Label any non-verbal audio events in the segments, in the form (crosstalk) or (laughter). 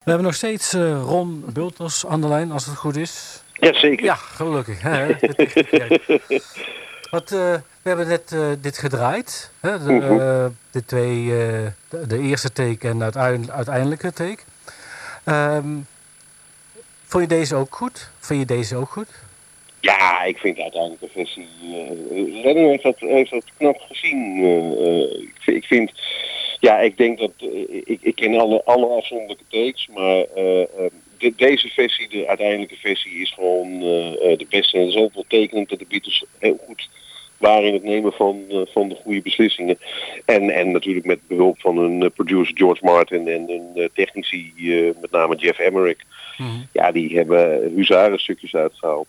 We hebben nog steeds uh, Ron Bulters aan de lijn, als het goed is. Jazeker. Ja, gelukkig. Hè? (laughs) Wat, uh, we hebben net uh, dit gedraaid. Hè? De, uh, de twee, de, de, eerste take en het uiteindelijke take. Um, vond je deze ook goed? Vind je deze ook goed? Ja, ik vind de uiteindelijke versie... Lennon heeft dat, heeft dat knap gezien. ik, ik vind... Ja, ik denk dat... ik, ik ken alle, alle afzonderlijke takes, maar... De, deze versie, de uiteindelijke versie, is gewoon de beste. En dat is ook wel tekenend dat de Beatles heel goed waren in het nemen van, van de goede beslissingen. En, en natuurlijk met behulp van een producer George Martin en een technici, met name Jeff Emmerich. Mm -hmm. Ja, die hebben huzarenstukjes uitgehaald.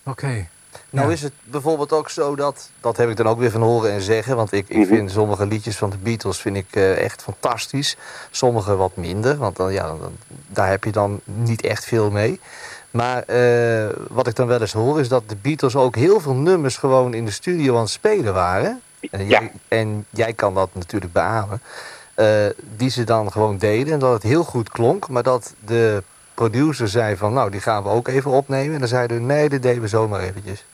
Oké. Okay. Nou ja. is het bijvoorbeeld ook zo dat, dat heb ik dan ook weer van horen en zeggen, want ik, ik -hmm. vind sommige liedjes van de Beatles vind ik echt fantastisch. Sommige wat minder, want dan, ja, dan, daar heb je dan niet echt veel mee. Maar uh, wat ik dan wel eens hoor is dat de Beatles ook heel veel nummers gewoon in de studio aan het spelen waren. En, ja. jij, en jij kan dat natuurlijk beamen. Uh, die ze dan gewoon deden en dat het heel goed klonk. Maar dat de producer zei van nou die gaan we ook even opnemen. En dan zeiden nee dat deden we zomaar eventjes.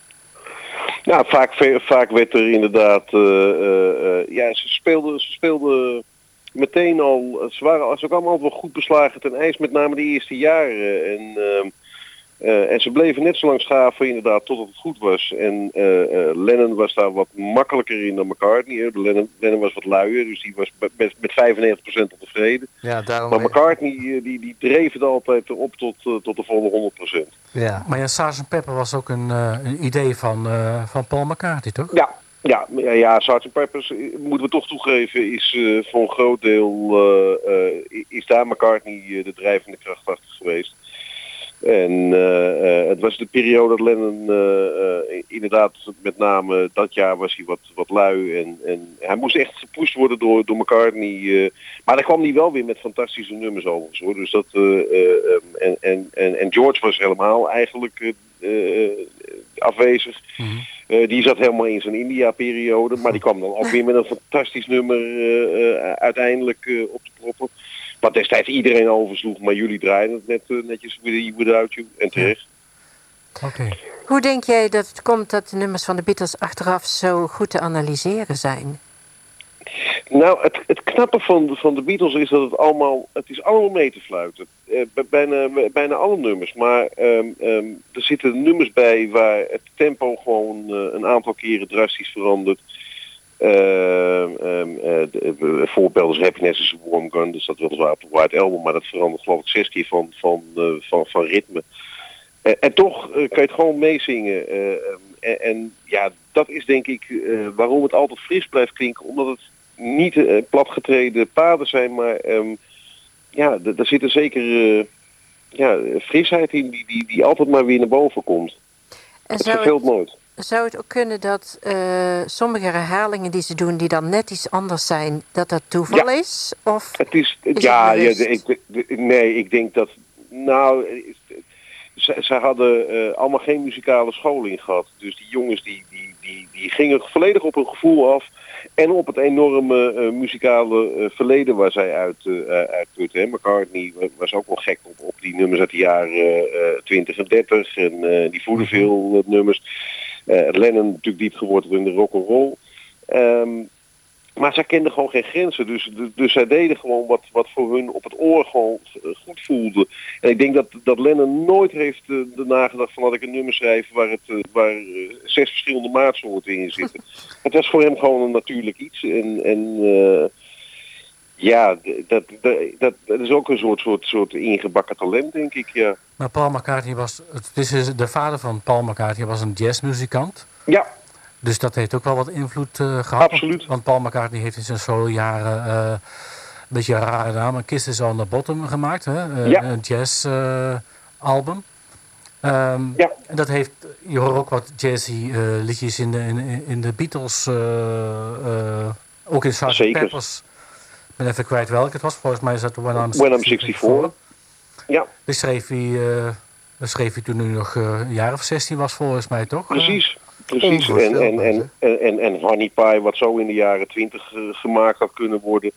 Nou vaak, vaak werd er inderdaad, uh, ja ze speelden, ze speelden meteen al, ze waren ze ook allemaal wel goed beslagen ten ijs, met name de eerste jaren. En ehm, Uh, en ze bleven net zo lang schaven inderdaad totdat het goed was. En uh, uh, Lennon was daar wat makkelijker in dan McCartney. Lennon, Lennon was wat luier, dus die was met, met 95% al tevreden. Ja, daarom maar McCartney die, die dreef het altijd op tot, tot de volle 100%. Ja. Maar ja, Sgt. Pepper was ook een, een idee van, van Paul McCartney, toch? Ja, ja, ja, ja Sgt. Peppers, moeten we toch toegeven, is voor een groot deel is daar McCartney de drijvende kracht achter geweest. En uh, uh, het was de periode dat Lennon uh, inderdaad met name dat jaar was hij wat, wat lui. En, en hij moest echt gepusht worden door, door McCartney. maar dan kwam hij wel weer met fantastische nummers overigens hoor. Dus dat, en, en, en, en George was helemaal eigenlijk afwezig. Mm -hmm. die zat helemaal in zijn India-periode. Maar die kwam dan ook (laughs) weer met een fantastisch nummer uiteindelijk op de proppen. Wat destijds iedereen oversloeg, maar jullie draaien het net uh, netjes without you en terecht. Oké. Okay. Hoe denk jij dat het komt dat de nummers van de Beatles achteraf zo goed te analyseren zijn? Nou, het, het knappe van, van de Beatles is dat het allemaal, het is allemaal mee te fluiten. Uh, bijna, bijna alle nummers. Maar um, um, er zitten nummers bij waar het tempo gewoon uh, een aantal keren drastisch verandert. Uh, um, uh, voorbeelden is Happiness is a Warm Gun, dus dat weliswaar op de White Album, maar dat verandert geloof ik zes keer van, van, uh, van, van ritme. en toch kan je het gewoon meezingen. En, en, ja, dat is denk ik waarom het altijd fris blijft klinken, omdat het niet platgetreden paden zijn, maar um, ja, er zit er zeker ja, frisheid in die, die, die altijd maar weer naar boven komt. En het verveelt nooit zou het ook kunnen dat uh, sommige herhalingen die ze doen, die dan net iets anders zijn, dat dat toeval ja. is? Of het is, is ja, het ja ik, nee, ik denk dat. Nou, ze, ze hadden uh, allemaal geen muzikale scholing gehad. Dus die jongens die, die, die, die gingen volledig op hun gevoel af. En op het enorme uh, muzikale verleden waar zij uit, uitputten. McCartney was ook wel gek op, op die nummers uit de jaren 20 en 30. En die voelden veel nummers. Uh, Lennon natuurlijk diep geworteld in de rock and roll. Um, maar zij kenden gewoon geen grenzen. Dus, dus, dus zij deden gewoon wat, wat voor hun op het oor gewoon goed voelde. En ik denk dat, dat Lennon nooit heeft uh, nagedacht van dat ik een nummer schrijf waar, het, uh, waar uh, zes verschillende maatsoorten in zitten. (laughs) het was voor hem gewoon een natuurlijk iets. En, en ja, dat, dat, dat, is ook een soort, soort, soort ingebakken talent, denk ik, ja. Maar Paul McCartney was, het is de vader van Paul McCartney was een jazzmuzikant. Ja. Dus dat heeft ook wel wat invloed uh, gehad. Absoluut. Want Paul McCartney heeft in zijn solo-jaren uh, een beetje een rare naam, Kiss is on the Bottom gemaakt. Hè? Uh, ja. Een jazz-album. Um, ja. En dat heeft, je hoort ook wat jazzy liedjes in de, in, in de Beatles, ook in Sgt. Peppers. Ik ben even kwijt welke het was. Volgens mij is dat When I'm 64. When I'm 64. Ja. Die schreef hij, uh, schreef hij toen hij nog uh, een jaar of 16 was volgens mij, toch? Precies. Precies. En, en, en, en, en Honey Pie, wat zo in de jaren 20 uh, gemaakt had kunnen worden.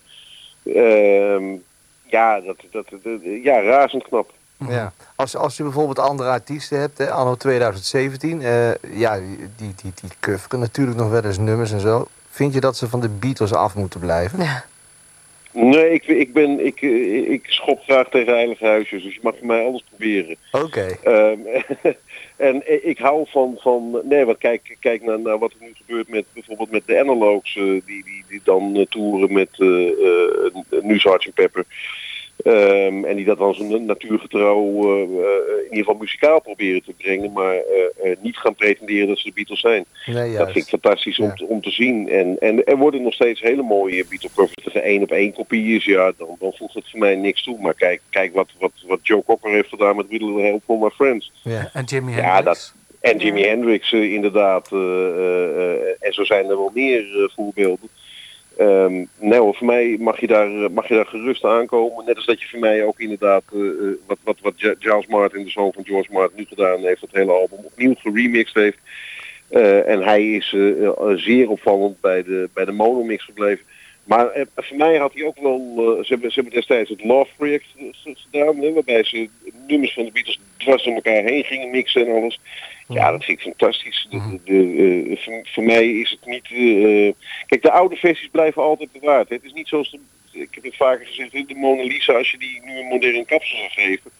Uh, ja, dat, dat, dat, ja, razend knap. Ja. Als, als je bijvoorbeeld andere artiesten hebt, hè, anno 2017, eh, ja, die, die, die, natuurlijk nog wel eens nummers en zo. Vind je dat ze van de Beatles af moeten blijven? Ja. Nee, ik, ik, ben, ik, eh, ik schop graag tegen heilige huisjes, dus je mag voor mij alles proberen. Oké. Ehm, (laughs) en ik hou van, van nee, wat kijk, kijk naar, naar wat er nu gebeurt met bijvoorbeeld met de analogs, eh, die, die, die dan uh, toeren met uh, nu Sgt. Pepper. Um, en die dat dan zo natuurgetrouw uh, uh, in ieder geval muzikaal proberen te brengen, maar uh, niet gaan pretenderen dat ze de Beatles zijn. Nee, dat vind ik fantastisch ja. om, te, om te zien. En, en er worden nog steeds hele mooie Beatles covers. Als er één op één kopie is, ja, dan, dan voegt het voor mij niks toe. Maar kijk, kijk wat, wat, wat Joe Cocker heeft gedaan met Riddle Help for My Friends. Ja, en Jimi ja, Hendrix. Dat, en Jimi Hendrix inderdaad. en zo zijn er wel meer voorbeelden. Um, nou, voor mij mag je, daar, mag je daar gerust aankomen. Net als dat je voor mij ook inderdaad, uh, wat, wat, wat Giles Martin, de zoon van George Martin, nu gedaan heeft, dat hele album opnieuw geremixed heeft. En hij is zeer opvallend bij de, bij de monomix gebleven. Maar voor mij had hij ook wel, ze, hebben, ze hebben destijds het Love Project gedaan, hè, waarbij ze nummers van de Beatles dwars door elkaar heen gingen mixen en alles. Ja, dat vind ik fantastisch. De, de, uh, voor, voor, mij is het niet... Uh, kijk, de oude versies blijven altijd bewaard. Hè. Het is niet zoals... De, ik heb het vaker gezegd, de Mona Lisa, als je die nu een moderne kapsel zou geven...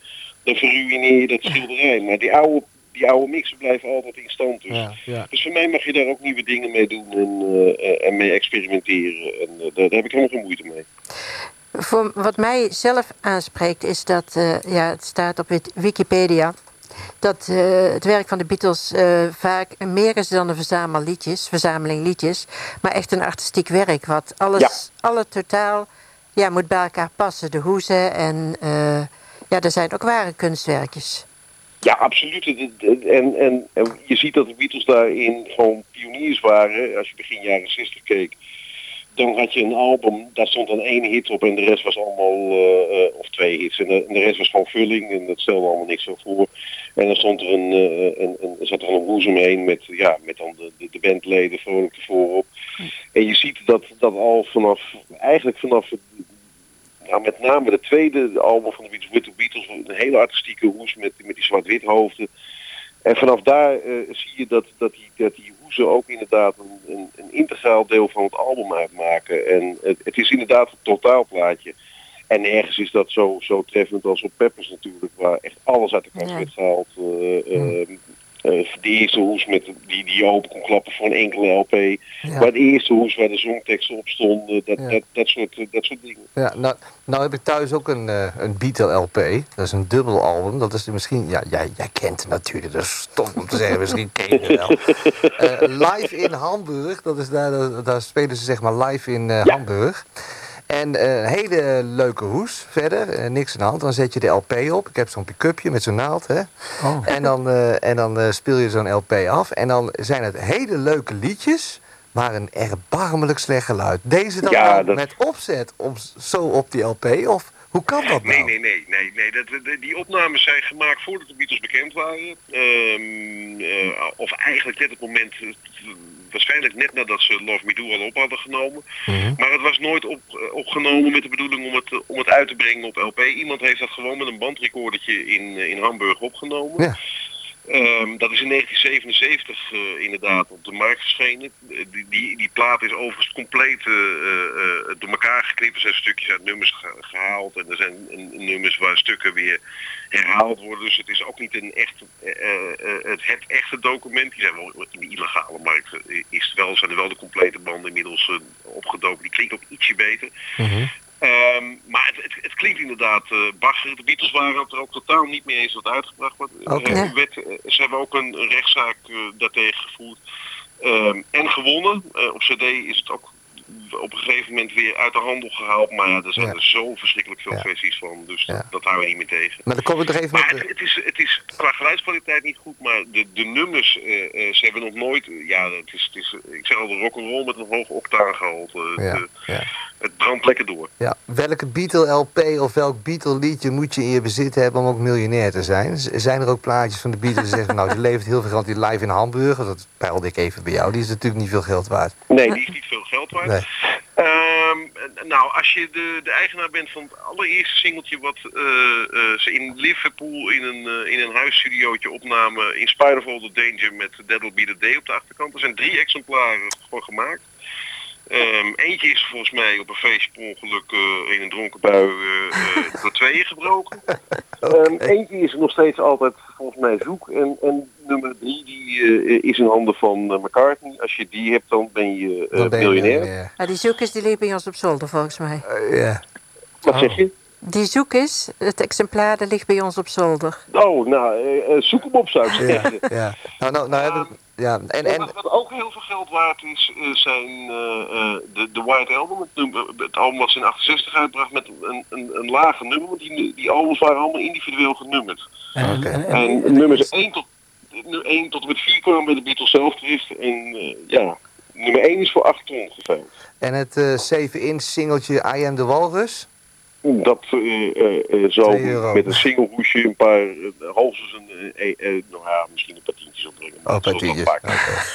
dan verruineer je dat schilderij. Maar die oude, die oude mixen blijven altijd in stand. Dus. Ja, ja. dus voor mij mag je daar ook nieuwe dingen mee doen en, uh, en mee experimenteren. En daar, daar heb ik helemaal geen moeite mee. Voor wat mij zelf aanspreekt is dat, ja, het staat op Wikipedia dat uh, het werk van de Beatles uh, vaak meer is dan een verzamel liedjes, verzameling liedjes, maar echt een artistiek werk. Wat alles, ja. alle totaal ja, moet bij elkaar passen. De hoezen en uh, ja, er zijn ook ware kunstwerkjes. Ja, absoluut. En, en, en je ziet dat de Beatles daarin gewoon pioniers waren. Als je begin jaren 60 keek, dan had je een album, daar stond dan één hit op en de rest was allemaal, uh, uh, of twee hits. En de, en de, rest was gewoon vulling en dat stelde allemaal niks voor. En dan stond er een, uh, een, een, zat er een hoes omheen met, ja, met dan de, de, de bandleden vrolijk ervoor op. En je ziet dat dat al vanaf, eigenlijk vanaf nou, met name de tweede album van de Beatles, With the Beatles, een hele artistieke hoes met, met die zwart-wit hoofden. En vanaf daar zie je dat, dat die, dat die hoezen ook inderdaad een, een, een, integraal deel van het album uitmaken. En het, het, is inderdaad een totaalplaatje. En nergens is dat zo, zo treffend als op Peppers natuurlijk, waar echt alles uit de kast ja. werd gehaald. Uh, uh, uh, de eerste hoes met die, die open kon klappen voor een enkele LP. Ja. Maar de eerste hoes waar de zongteksten op stonden, dat, ja. dat, dat, soort, dat soort dingen. Ja, nou, nou heb ik thuis ook een, uh, een Beatle LP. Dat is een dubbel album. Dat is misschien, ja, jij, jij kent het natuurlijk. Dat is stom om te zeggen, (laughs) misschien ken je het wel. Uh, live in Hamburg, dat is daar, daar spelen ze zeg maar live in ja. En een hele leuke hoes verder, uh, niks aan de hand. Dan zet je de LP op. Ik heb zo'n pick-upje met zo'n naald. Hè? Oh. En dan, uh, en dan uh, speel je zo'n LP af. En dan zijn het hele leuke liedjes, maar een erbarmelijk slecht geluid. Deze dan ja, dat... met opzet om zo op die LP? Of hoe kan dat nou? Nee, nee, nee. nee, nee. Dat, de, die opnames zijn gemaakt voordat de Beatles bekend waren. Um, of eigenlijk net het moment waarschijnlijk net nadat ze Love Me Do al op hadden genomen. Mhm. Mm -hmm. Maar het was nooit op, uh, opgenomen met de bedoeling om het, om het uit te brengen op LP. Iemand heeft dat gewoon met een bandrecordertje in, uh, in Hamburg opgenomen. Ja. Um, dat is in 1977 uh, inderdaad op de markt verschenen. Die, die, die plaat is overigens compleet door elkaar geknipt. Er zijn stukjes uit nummers gehaald en er zijn nummers waar stukken weer herhaald worden. Dus het is ook niet een echt, het, het echte document. Die zijn wel in de illegale markt is wel, zijn er wel de complete banden inmiddels opgedoken. Die klinkt ook ietsje beter. -hmm. Maar het, het, klinkt inderdaad uh, bagger. De Beatles waren het er ook totaal niet mee eens wat uitgebracht. Okay. Uh, werd, uh, ze hebben ook een rechtszaak daartegen gevoerd um, en gewonnen. op CD is het ook op een gegeven moment weer uit de handel gehaald. Maar ja, er zijn Ja. er zo verschrikkelijk veel Ja. versies van. Dus dat, dat houden we niet meer tegen. Maar dan komen we er even Maar met... het, het, is, het is qua geluidskwaliteit niet goed, maar de, de nummers, eh, eh, ze hebben nog nooit, eh, ja, het is, het is, eh, ik zeg al, de rock'n'roll met een hoog octaangehalte. Ja, De- ja. Het brandt lekker door. Ja, welke Beatle-LP of welk Beatle-liedje moet je in je bezit hebben om ook miljonair te zijn? Zijn er ook plaatjes van de Beatles die zeggen, (laughs) nou, ze levert heel veel geld in live in Hamburg. Dat peilde ik even bij jou. Die is natuurlijk niet veel geld waard. Nee, die is niet veel geld waard. Nee. Ehm, nou, als je de, de eigenaar bent van het allereerste singeltje wat eh, eh, ze in Liverpool in een, uh, in een huisstudiootje opnamen, In Spite of All the Danger met That Will Be the Day op de achterkant. Er zijn drie exemplaren voor gemaakt. Um, eentje is volgens mij op een feestje per ongeluk uh, in een dronken bui uh, door tweeën gebroken. (laughs) okay. um, eentje is nog steeds altijd volgens mij zoek. En, en nummer drie die, uh, is in handen van McCartney. Als je die hebt, dan ben je miljonair. Ja, ja. die zoek is die ligt bij ons op zolder volgens mij. ja. Wat zeg je? Die zoek is, het exemplaar dat ligt bij ons op zolder. Oh, nou, zoek hem op zou ik zeggen. Ja, (laughs) ja. Nou, nou, nou hebben ja, en, en... Wat, wat, ook heel veel geld waard is, uh, zijn uh, de, de White Album. Het, het, album wat ze in 68 uitbracht met een, een, een lage nummer. Want die, die albums waren allemaal individueel genummerd. En, okay. en, en, en nummers 1 tot, 1 tot en met 4 kwamen bij de Beatles zelf terecht. En uh, ja, nummer 1 is voor 8 ton geveild. En het 7-inch singeltje I Am The Walrus? Dat zo met een single hoesje, een paar, hoogstens een, nou ja, misschien een paar tientjes opbrengen. Oh, een paar tientjes.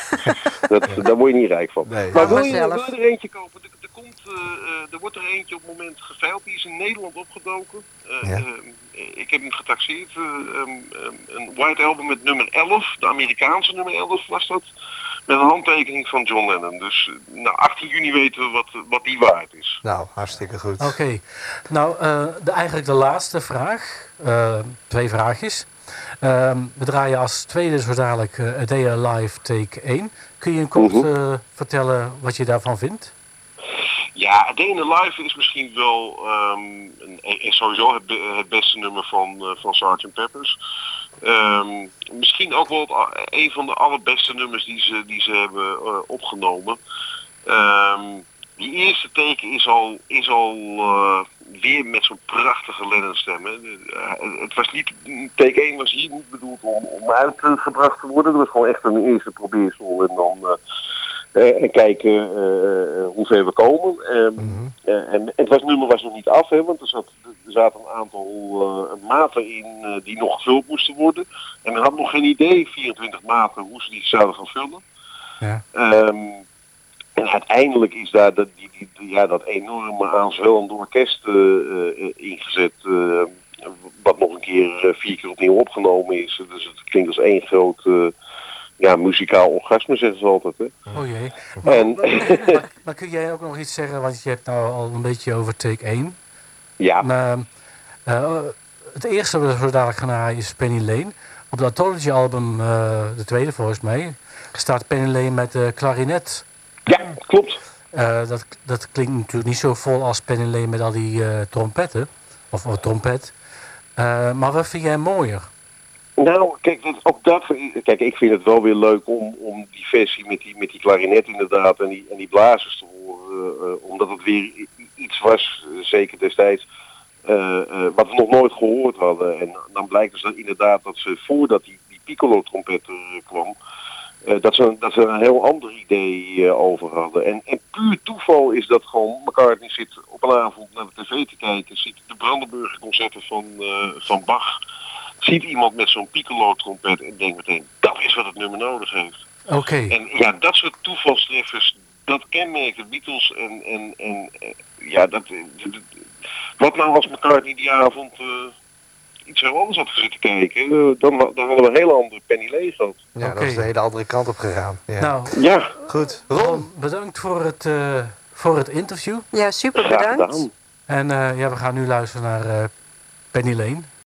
(laughs) dat, daar word je niet rijk van. Nee. Maar wil je, wil je er eentje kopen? Er, komt, uh, er wordt er eentje op het moment geveild. Die is in Nederland opgedoken. Uh, ja. uh, ik heb hem getaxeerd. Um, een White Album met nummer 11. De Amerikaanse nummer 11 was dat. Met een handtekening van John Lennon. Dus nou, 18 juni weten we wat, wat die waard is. Nou, hartstikke goed. Oké. Okay. Nou, de, eigenlijk de laatste vraag. twee vraagjes. Uh, we draaien als tweede zo dadelijk uh, A Day Alive Take 1. Kun je kort uh -huh. vertellen wat je daarvan vindt? Ja, A Day in the Life is misschien wel um, een, sowieso het, beste nummer van, uh, van Sgt. Peppers. Um, misschien ook wel een van de allerbeste nummers die ze, die ze hebben uh, opgenomen. Um, die eerste teken is al, is al uh, weer met zo'n prachtige Lennon-stem. Uh, het was niet, take 1 was hier niet bedoeld om, om uitgebracht te worden. Dat was gewoon echt een eerste probeersel. En dan en kijken hoe ver we komen. Mm -hmm. en het was, nummer was nog niet af, hè, want er, zat, er zaten een aantal maten in die nog gevuld moesten worden. En men had nog geen idee, 24 maten, hoe ze die zouden gaan vullen. Ja. Um, en uiteindelijk is daar dat, die, die, ja, dat enorme aanzwellende orkest uh, ingezet. Uh, wat nog een keer vier keer opnieuw opgenomen is. Dus het klinkt als één groot ja, muzikaal orgasme, zeggen ze altijd. Hè? Oh jee. En, maar, maar, kun jij ook nog iets zeggen? Want je hebt nou al een beetje over take 1. Ja. Maar, het eerste wat we zo dadelijk gaan draaien is Penny Lane. Op het Anthology album, de tweede volgens mij, staat Penny Lane met de klarinet. Ja, klopt. Uh, dat, dat klinkt natuurlijk niet zo vol als Penny Lane met al die uh, trompetten. Of, of trompet. Uh, maar wat vind jij mooier? Nou, kijk, ook dat, kijk, ik vind het wel weer leuk om, om die versie met die, met die klarinet inderdaad en die, en die blazers te horen. omdat het weer iets was, zeker destijds, wat we nog nooit gehoord hadden. En dan blijkt dus dat inderdaad dat ze voordat die, die piccolo trompet er kwam, dat, ze, dat ze een heel ander idee over hadden. En, en puur toeval is dat gewoon McCartney zit op een avond naar de tv te kijken, ziet de Brandenburger concerten van, van Bach, ziet iemand met zo'n piccolo trompet en denkt meteen, dat is wat het nummer nodig heeft. Oké. Okay. En ja, dat soort toevalstreffers, dat kenmerkt de Beatles en, en, en ja, dat, wat nou als McCartney die avond iets heel anders had gezeten kijken, dan, dan hadden we een hele andere Penny Lee gehad. Ja, okay. dat is de hele andere kant op gegaan. Ja. Nou, ja. goed. Ron, bedankt voor het, uh, voor het interview. Ja, super bedankt. En uh, ja, we gaan nu luisteren naar uh, Penny Lane.